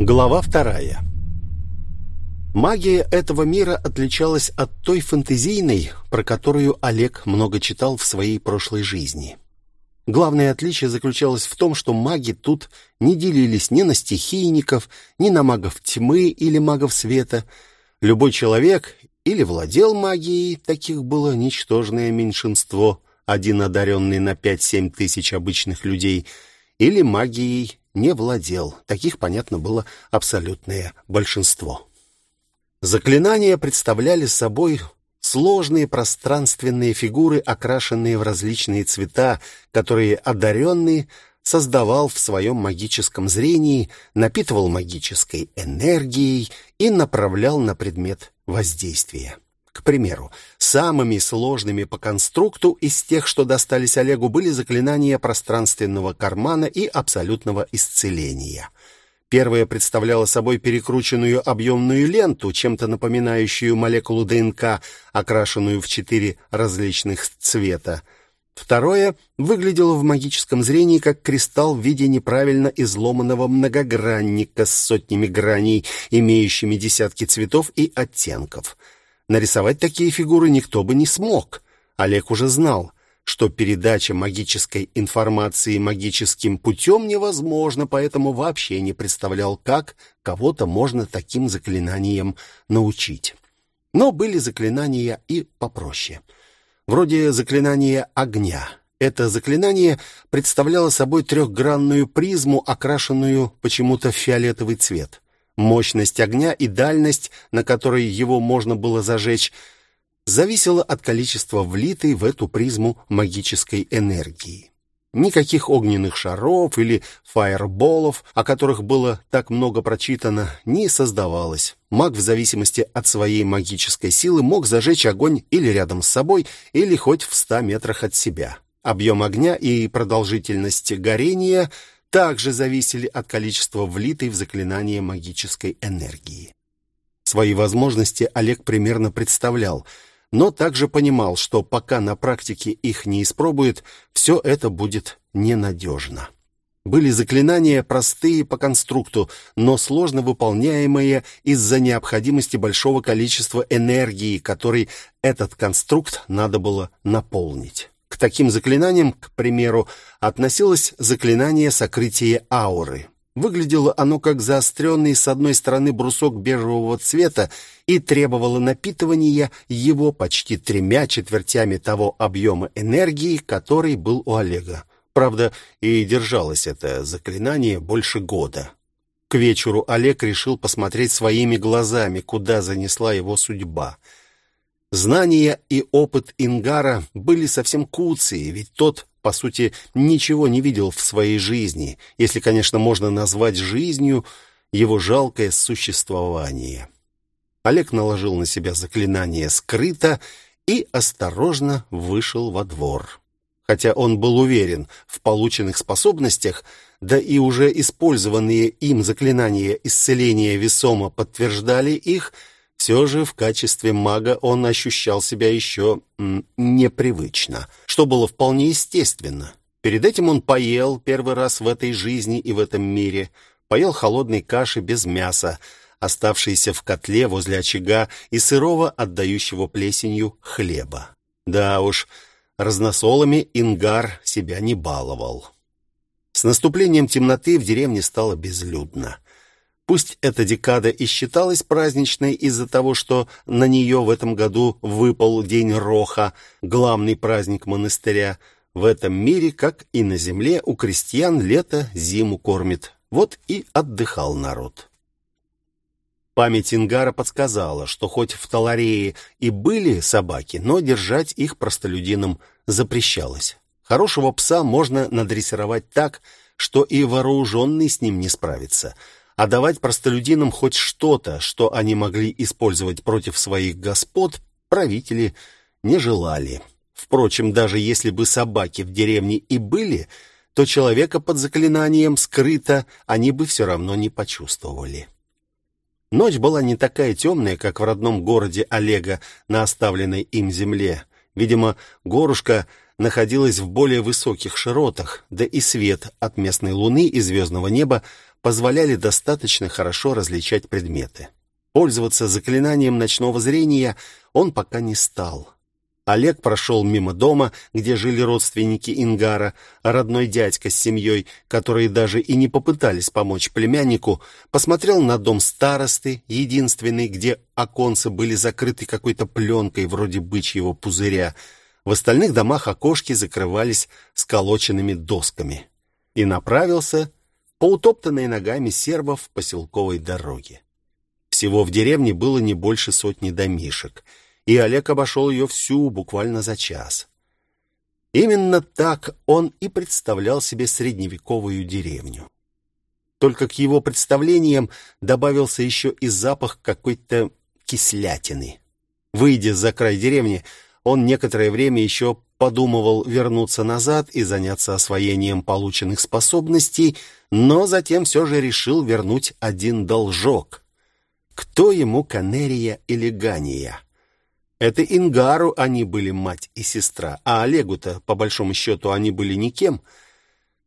Глава вторая. Магия этого мира отличалась от той фэнтезийной, про которую Олег много читал в своей прошлой жизни. Главное отличие заключалось в том, что маги тут не делились ни на стихийников, ни на магов тьмы или магов света. Любой человек или владел магией, таких было ничтожное меньшинство, один одаренный на 5-7 тысяч обычных людей, или магией не владел. Таких, понятно, было абсолютное большинство. Заклинания представляли собой сложные пространственные фигуры, окрашенные в различные цвета, которые одаренный создавал в своем магическом зрении, напитывал магической энергией и направлял на предмет воздействия. К примеру, самыми сложными по конструкту из тех, что достались Олегу, были заклинания пространственного кармана и абсолютного исцеления. Первое представляло собой перекрученную объемную ленту, чем-то напоминающую молекулу ДНК, окрашенную в четыре различных цвета. Второе выглядело в магическом зрении как кристалл в виде неправильно изломанного многогранника с сотнями граней, имеющими десятки цветов и оттенков – Нарисовать такие фигуры никто бы не смог. Олег уже знал, что передача магической информации магическим путем невозможна, поэтому вообще не представлял, как кого-то можно таким заклинаниям научить. Но были заклинания и попроще. Вроде заклинания огня. Это заклинание представляло собой трехгранную призму, окрашенную почему-то в фиолетовый цвет. Мощность огня и дальность, на которой его можно было зажечь, зависела от количества влитой в эту призму магической энергии. Никаких огненных шаров или фаерболов, о которых было так много прочитано, не создавалось. Маг в зависимости от своей магической силы мог зажечь огонь или рядом с собой, или хоть в ста метрах от себя. Объем огня и продолжительность горения – также зависели от количества влитой в заклинание магической энергии. Свои возможности Олег примерно представлял, но также понимал, что пока на практике их не испробует, все это будет ненадежно. Были заклинания простые по конструкту, но сложно выполняемые из-за необходимости большого количества энергии, которой этот конструкт надо было наполнить. К таким заклинаниям, к примеру, относилось заклинание сокрытия ауры. Выглядело оно как заостренный с одной стороны брусок бежевого цвета и требовало напитывания его почти тремя четвертями того объема энергии, который был у Олега. Правда, и держалось это заклинание больше года. К вечеру Олег решил посмотреть своими глазами, куда занесла его судьба — Знания и опыт Ингара были совсем куцые, ведь тот, по сути, ничего не видел в своей жизни, если, конечно, можно назвать жизнью его жалкое существование. Олег наложил на себя заклинание скрыто и осторожно вышел во двор. Хотя он был уверен в полученных способностях, да и уже использованные им заклинания исцеления весомо подтверждали их, все же в качестве мага он ощущал себя еще непривычно, что было вполне естественно. Перед этим он поел первый раз в этой жизни и в этом мире, поел холодной каши без мяса, оставшейся в котле возле очага и сырого, отдающего плесенью хлеба. Да уж, разносолами Ингар себя не баловал. С наступлением темноты в деревне стало безлюдно. Пусть эта декада и считалась праздничной из-за того, что на нее в этом году выпал день Роха, главный праздник монастыря, в этом мире, как и на земле, у крестьян лето зиму кормит. Вот и отдыхал народ. Память Ингара подсказала, что хоть в Таларее и были собаки, но держать их простолюдинам запрещалось. Хорошего пса можно надрессировать так, что и вооруженный с ним не справится – а давать простолюдинам хоть что-то, что они могли использовать против своих господ, правители не желали. Впрочем, даже если бы собаки в деревне и были, то человека под заклинанием скрыто они бы все равно не почувствовали. Ночь была не такая темная, как в родном городе Олега на оставленной им земле. Видимо, горушка находилась в более высоких широтах, да и свет от местной луны и звездного неба позволяли достаточно хорошо различать предметы. Пользоваться заклинанием ночного зрения он пока не стал. Олег прошел мимо дома, где жили родственники Ингара, родной дядька с семьей, которые даже и не попытались помочь племяннику, посмотрел на дом старосты, единственный, где оконцы были закрыты какой-то пленкой вроде бычьего пузыря. В остальных домах окошки закрывались сколоченными досками. И направился по утоптанной ногами сервов поселковой дороге. Всего в деревне было не больше сотни домишек — и Олег обошел ее всю буквально за час. Именно так он и представлял себе средневековую деревню. Только к его представлениям добавился еще и запах какой-то кислятины. Выйдя за край деревни, он некоторое время еще подумывал вернуться назад и заняться освоением полученных способностей, но затем все же решил вернуть один должок. Кто ему Канерия или Гания? Это Ингару они были мать и сестра, а Олегу-то, по большому счету, они были никем.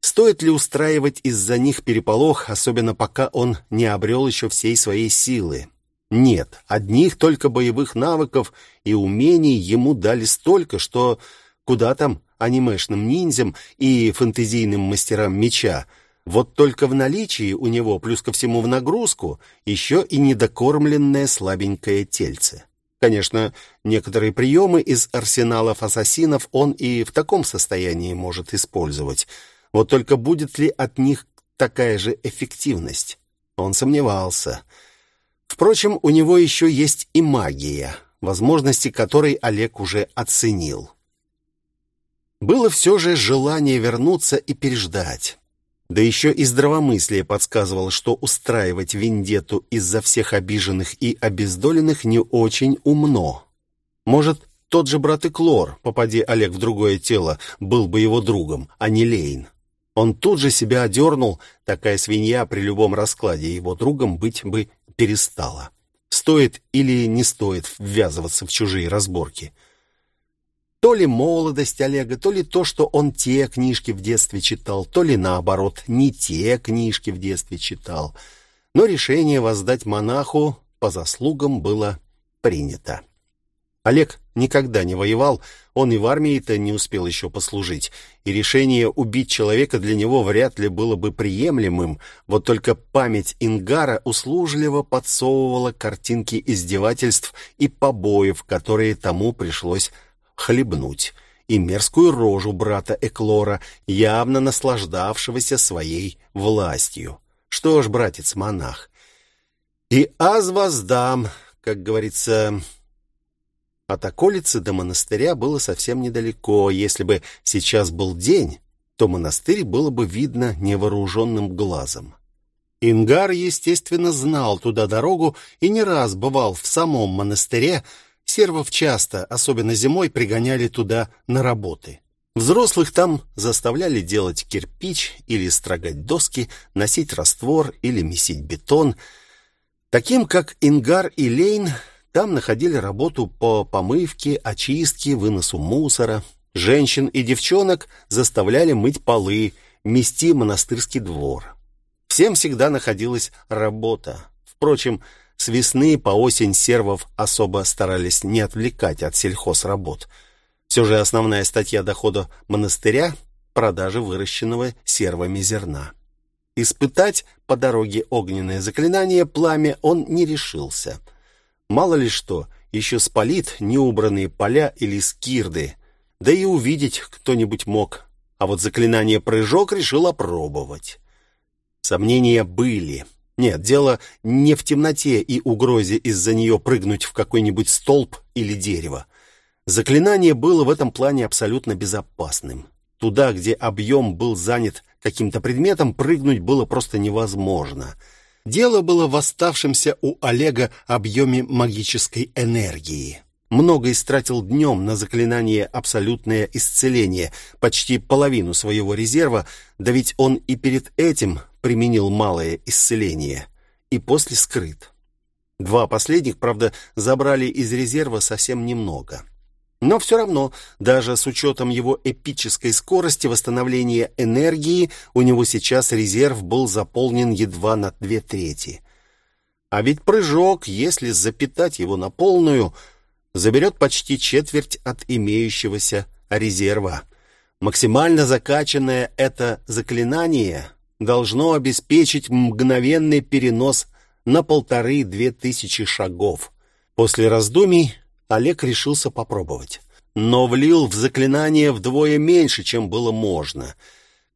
Стоит ли устраивать из-за них переполох, особенно пока он не обрел еще всей своей силы? Нет, одних только боевых навыков и умений ему дали столько, что куда там анимешным ниндзям и фэнтезийным мастерам меча. Вот только в наличии у него, плюс ко всему в нагрузку, еще и недокормленное слабенькое тельце. Конечно, некоторые приемы из арсеналов ассасинов он и в таком состоянии может использовать. Вот только будет ли от них такая же эффективность? Он сомневался. Впрочем, у него еще есть и магия, возможности которой Олег уже оценил. Было все же желание вернуться и переждать. Да еще и здравомыслие подсказывало, что устраивать вендетту из-за всех обиженных и обездоленных не очень умно. Может, тот же брат Иклор, попади Олег в другое тело, был бы его другом, а не Лейн. Он тут же себя одернул, такая свинья при любом раскладе его другом быть бы перестала. Стоит или не стоит ввязываться в чужие разборки – то ли молодость Олега, то ли то, что он те книжки в детстве читал, то ли наоборот, не те книжки в детстве читал. Но решение воздать монаху по заслугам было принято. Олег никогда не воевал, он и в армии-то не успел еще послужить, и решение убить человека для него вряд ли было бы приемлемым, вот только память Ингара услужливо подсовывала картинки издевательств и побоев, которые тому пришлось хлебнуть, и мерзкую рожу брата Эклора, явно наслаждавшегося своей властью. Что ж, братец-монах, и аз воздам, как говорится... От околицы до монастыря было совсем недалеко. Если бы сейчас был день, то монастырь было бы видно невооруженным глазом. Ингар, естественно, знал туда дорогу и не раз бывал в самом монастыре, Сервов часто, особенно зимой, пригоняли туда на работы. Взрослых там заставляли делать кирпич или строгать доски, носить раствор или месить бетон. Таким, как Ингар и Лейн, там находили работу по помывке, очистке, выносу мусора. Женщин и девчонок заставляли мыть полы, мести монастырский двор. Всем всегда находилась работа. Впрочем, с весны по осень сервов особо старались не отвлекать от сельхозработ. Все же основная статья дохода монастыря – продажа выращенного сервами зерна. Испытать по дороге огненное заклинание пламя он не решился. Мало ли что, еще спалит неубранные поля или скирды, да и увидеть кто-нибудь мог. А вот заклинание «прыжок» решил опробовать. Сомнения были – нет, дело не в темноте и угрозе из-за нее прыгнуть в какой-нибудь столб или дерево. Заклинание было в этом плане абсолютно безопасным. Туда, где объем был занят каким-то предметом, прыгнуть было просто невозможно. Дело было в оставшемся у Олега объеме магической энергии. Много истратил днем на заклинание «Абсолютное исцеление», почти половину своего резерва, да ведь он и перед этим применил малое исцеление и после скрыт. Два последних, правда, забрали из резерва совсем немного. Но все равно, даже с учетом его эпической скорости восстановления энергии, у него сейчас резерв был заполнен едва на две трети. А ведь прыжок, если запитать его на полную, заберет почти четверть от имеющегося резерва. Максимально закачанное это заклинание должно обеспечить мгновенный перенос на полторы-две тысячи шагов. После раздумий Олег решился попробовать. Но влил в заклинание вдвое меньше, чем было можно.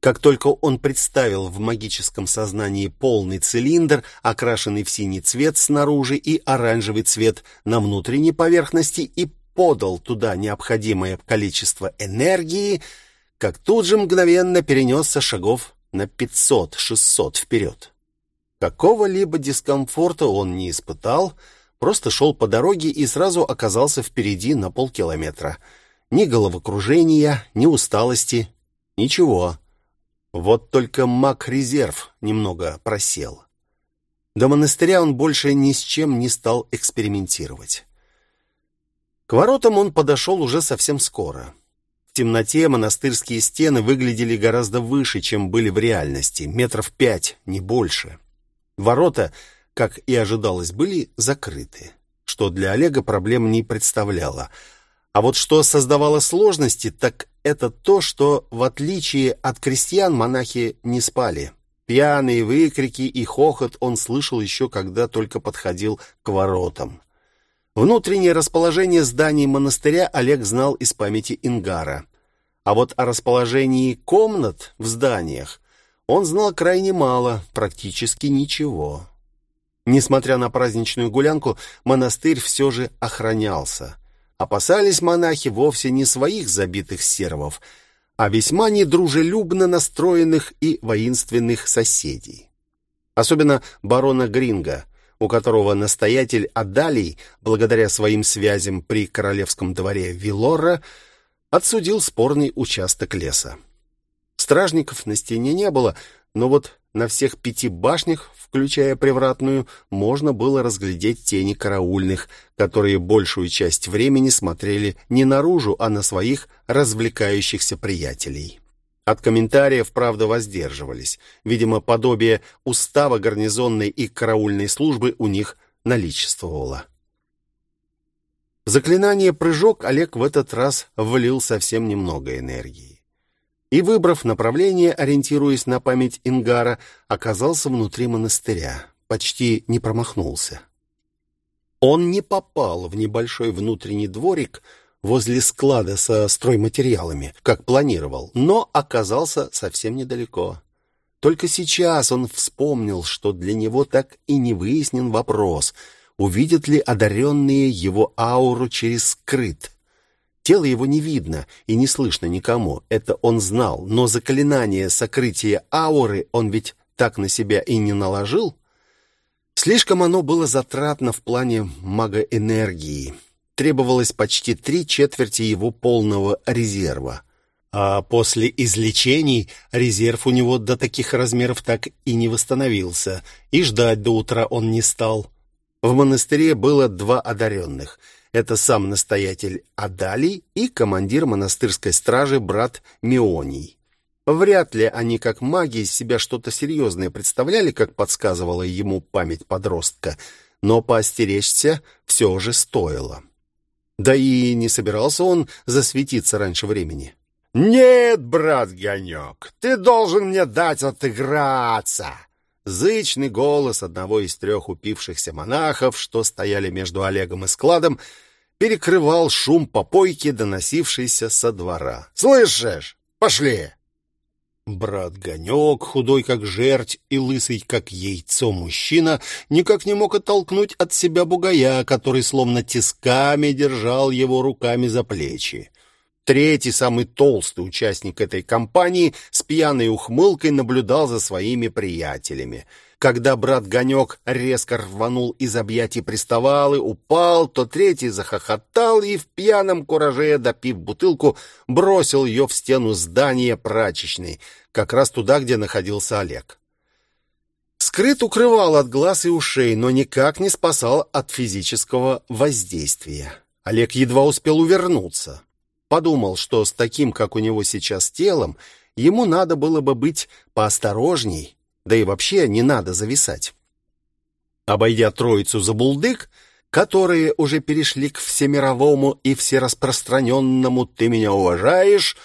Как только он представил в магическом сознании полный цилиндр, окрашенный в синий цвет снаружи и оранжевый цвет на внутренней поверхности, и подал туда необходимое количество энергии, как тут же мгновенно перенесся шагов на 500-600 вперед. Какого-либо дискомфорта он не испытал, Просто шел по дороге и сразу оказался впереди на полкилометра. Ни головокружения, ни усталости, ничего. Вот только маг-резерв немного просел. До монастыря он больше ни с чем не стал экспериментировать. К воротам он подошел уже совсем скоро. В темноте монастырские стены выглядели гораздо выше, чем были в реальности, метров пять, не больше. Ворота как и ожидалось, были закрыты, что для Олега проблем не представляло. А вот что создавало сложности, так это то, что, в отличие от крестьян, монахи не спали. Пьяные выкрики и хохот он слышал еще, когда только подходил к воротам. Внутреннее расположение зданий монастыря Олег знал из памяти Ингара. А вот о расположении комнат в зданиях он знал крайне мало, практически ничего. Несмотря на праздничную гулянку, монастырь все же охранялся. Опасались монахи вовсе не своих забитых сервов, а весьма недружелюбно настроенных и воинственных соседей. Особенно барона Гринга, у которого настоятель Адалий, благодаря своим связям при королевском дворе Вилора, отсудил спорный участок леса. Стражников на стене не было, но вот на всех пяти башнях включая привратную, можно было разглядеть тени караульных, которые большую часть времени смотрели не наружу, а на своих развлекающихся приятелей. От комментариев, правда, воздерживались. Видимо, подобие устава гарнизонной и караульной службы у них наличествовало. заклинание «Прыжок» Олег в этот раз влил совсем немного энергии и, выбрав направление, ориентируясь на память Ингара, оказался внутри монастыря. Почти не промахнулся. Он не попал в небольшой внутренний дворик возле склада со стройматериалами, как планировал, но оказался совсем недалеко. Только сейчас он вспомнил, что для него так и не выяснен вопрос, увидят ли одаренные его ауру через скрыт. Тело его не видно и не слышно никому, это он знал, но заклинание сокрытия ауры он ведь так на себя и не наложил. Слишком оно было затратно в плане магоэнергии. Требовалось почти три четверти его полного резерва. А после излечений резерв у него до таких размеров так и не восстановился, и ждать до утра он не стал. В монастыре было два одаренных — это сам настоятель Адалий и командир монастырской стражи брат Мионий. Вряд ли они, как маги, из себя что-то серьезное представляли, как подсказывала ему память подростка, но поостеречься все же стоило. Да и не собирался он засветиться раньше времени. «Нет, брат Гонек, ты должен мне дать отыграться!» Зычный голос одного из трех упившихся монахов, что стояли между Олегом и складом, перекрывал шум попойки, доносившийся со двора. «Слышишь? Пошли!» Брат Гонек, худой как жерть и лысый как яйцо мужчина, никак не мог оттолкнуть от себя бугая, который словно тисками держал его руками за плечи. Третий, самый толстый участник этой компании, с пьяной ухмылкой наблюдал за своими приятелями. Когда брат Гонек резко рванул из объятий приставалы, упал, то третий захохотал и в пьяном кураже, допив бутылку, бросил ее в стену здания прачечной, как раз туда, где находился Олег. Скрыт укрывал от глаз и ушей, но никак не спасал от физического воздействия. Олег едва успел увернуться. Подумал, что с таким, как у него сейчас телом, ему надо было бы быть поосторожней, да и вообще не надо зависать. Обойдя троицу за булдык, которые уже перешли к всемировому и всераспространенному «ты меня уважаешь»,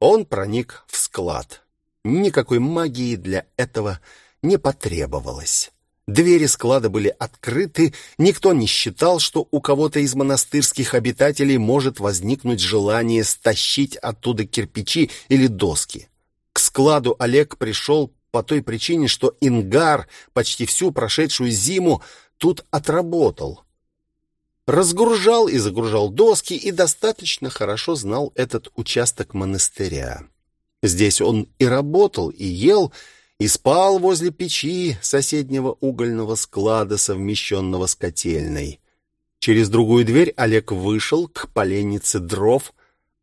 он проник в склад. Никакой магии для этого не потребовалось. Двери склада были открыты, никто не считал, что у кого-то из монастырских обитателей может возникнуть желание стащить оттуда кирпичи или доски. К складу Олег пришел по той причине, что Ингар почти всю прошедшую зиму тут отработал. Разгружал и загружал доски и достаточно хорошо знал этот участок монастыря. Здесь он и работал, и ел, и спал возле печи соседнего угольного склада, совмещенного с котельной. Через другую дверь Олег вышел к поленнице дров,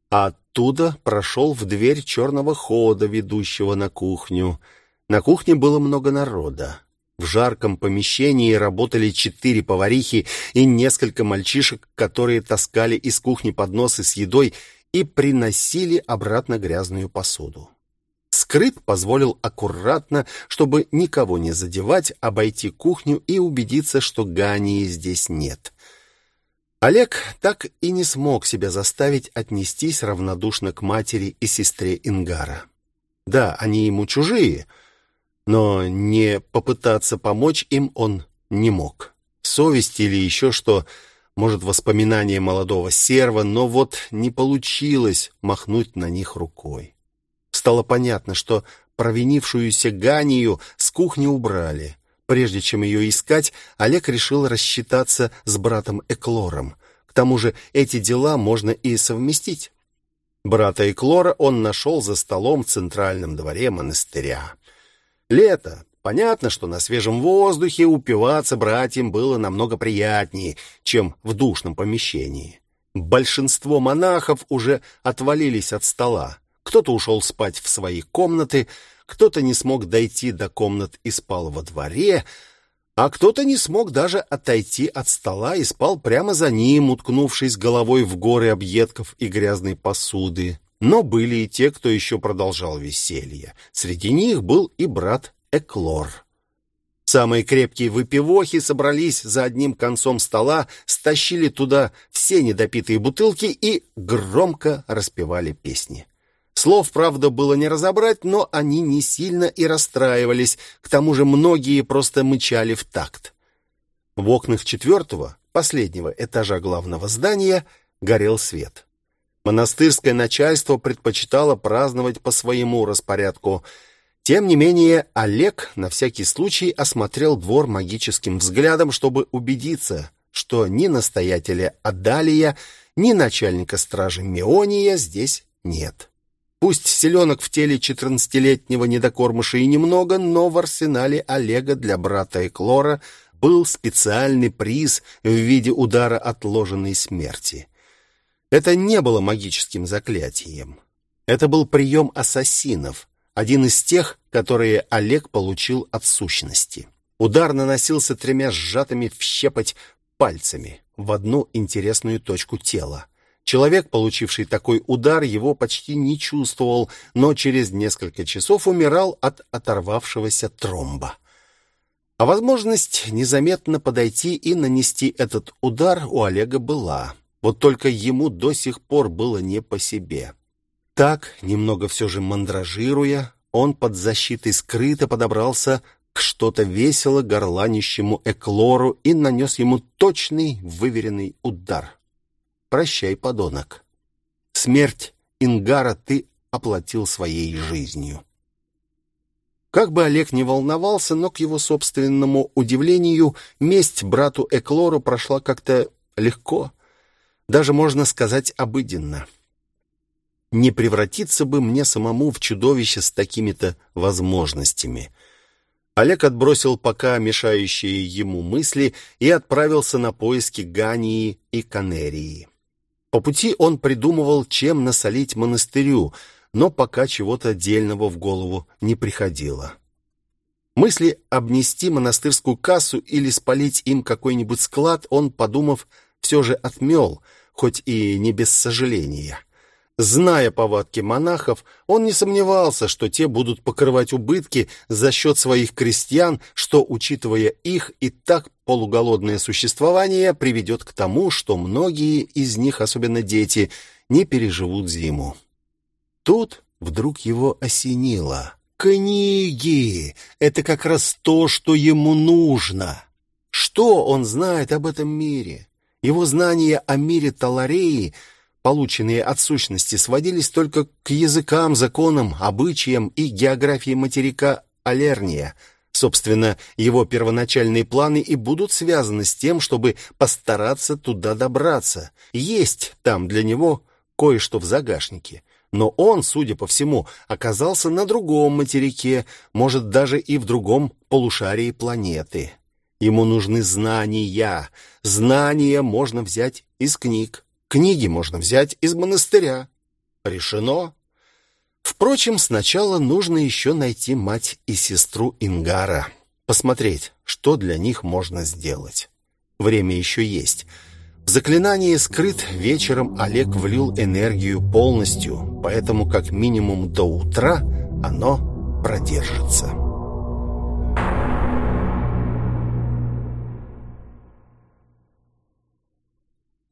а оттуда прошел в дверь черного хода, ведущего на кухню. На кухне было много народа. В жарком помещении работали четыре поварихи и несколько мальчишек, которые таскали из кухни подносы с едой и приносили обратно грязную посуду. Скрып позволил аккуратно, чтобы никого не задевать, обойти кухню и убедиться, что Гании здесь нет. Олег так и не смог себя заставить отнестись равнодушно к матери и сестре Ингара. Да, они ему чужие, но не попытаться помочь им он не мог. Совесть или еще что, может, воспоминания молодого серва, но вот не получилось махнуть на них рукой. Стало понятно, что провинившуюся Ганию с кухни убрали. Прежде чем ее искать, Олег решил рассчитаться с братом Эклором. К тому же эти дела можно и совместить. Брата Эклора он нашел за столом в центральном дворе монастыря. Лето. Понятно, что на свежем воздухе упиваться братьям было намного приятнее, чем в душном помещении. Большинство монахов уже отвалились от стола. Кто-то ушел спать в свои комнаты, кто-то не смог дойти до комнат и спал во дворе, а кто-то не смог даже отойти от стола и спал прямо за ним, уткнувшись головой в горы объедков и грязной посуды. Но были и те, кто еще продолжал веселье. Среди них был и брат Эклор. Самые крепкие выпивохи собрались за одним концом стола, стащили туда все недопитые бутылки и громко распевали песни. Слов, правда, было не разобрать, но они не сильно и расстраивались, к тому же многие просто мычали в такт. В окнах четвертого, последнего этажа главного здания, горел свет. Монастырское начальство предпочитало праздновать по своему распорядку. Тем не менее, Олег на всякий случай осмотрел двор магическим взглядом, чтобы убедиться, что ни настоятеля Адалия, ни начальника стражи Меония здесь нет. Пусть селенок в теле четырнадцатилетнего недокормыша и немного, но в арсенале Олега для брата Эклора был специальный приз в виде удара отложенной смерти. Это не было магическим заклятием. Это был прием ассасинов, один из тех, которые Олег получил от сущности. Удар наносился тремя сжатыми в щепоть пальцами в одну интересную точку тела. Человек, получивший такой удар, его почти не чувствовал, но через несколько часов умирал от оторвавшегося тромба. А возможность незаметно подойти и нанести этот удар у Олега была. Вот только ему до сих пор было не по себе. Так, немного все же мандражируя, он под защитой скрыто подобрался к что-то весело горланищему эклору и нанес ему точный, выверенный удар. Прощай, подонок. Смерть Ингара ты оплатил своей жизнью. Как бы Олег не волновался, но к его собственному удивлению месть брату Эклору прошла как-то легко, даже можно сказать обыденно. Не превратиться бы мне самому в чудовище с такими-то возможностями. Олег отбросил пока мешающие ему мысли и отправился на поиски Гании и Канерии. По пути он придумывал, чем насолить монастырю, но пока чего-то отдельного в голову не приходило. Мысли обнести монастырскую кассу или спалить им какой-нибудь склад он, подумав, все же отмел, хоть и не без сожаления. Зная повадки монахов, он не сомневался, что те будут покрывать убытки за счет своих крестьян, что, учитывая их и так полуголодное существование, приведет к тому, что многие из них, особенно дети, не переживут зиму. Тут вдруг его осенило. «Книги! Это как раз то, что ему нужно!» Что он знает об этом мире? Его знания о мире Талареи — полученные от сущности, сводились только к языкам, законам, обычаям и географии материка Алерния. Собственно, его первоначальные планы и будут связаны с тем, чтобы постараться туда добраться. Есть там для него кое-что в загашнике. Но он, судя по всему, оказался на другом материке, может, даже и в другом полушарии планеты. Ему нужны знания. Знания можно взять из книг. Книги можно взять из монастыря. Решено. Впрочем, сначала нужно еще найти мать и сестру Ингара, посмотреть, что для них можно сделать. Время еще есть. В заклинание «Скрыт» вечером Олег влил энергию полностью, поэтому как минимум до утра оно продержится.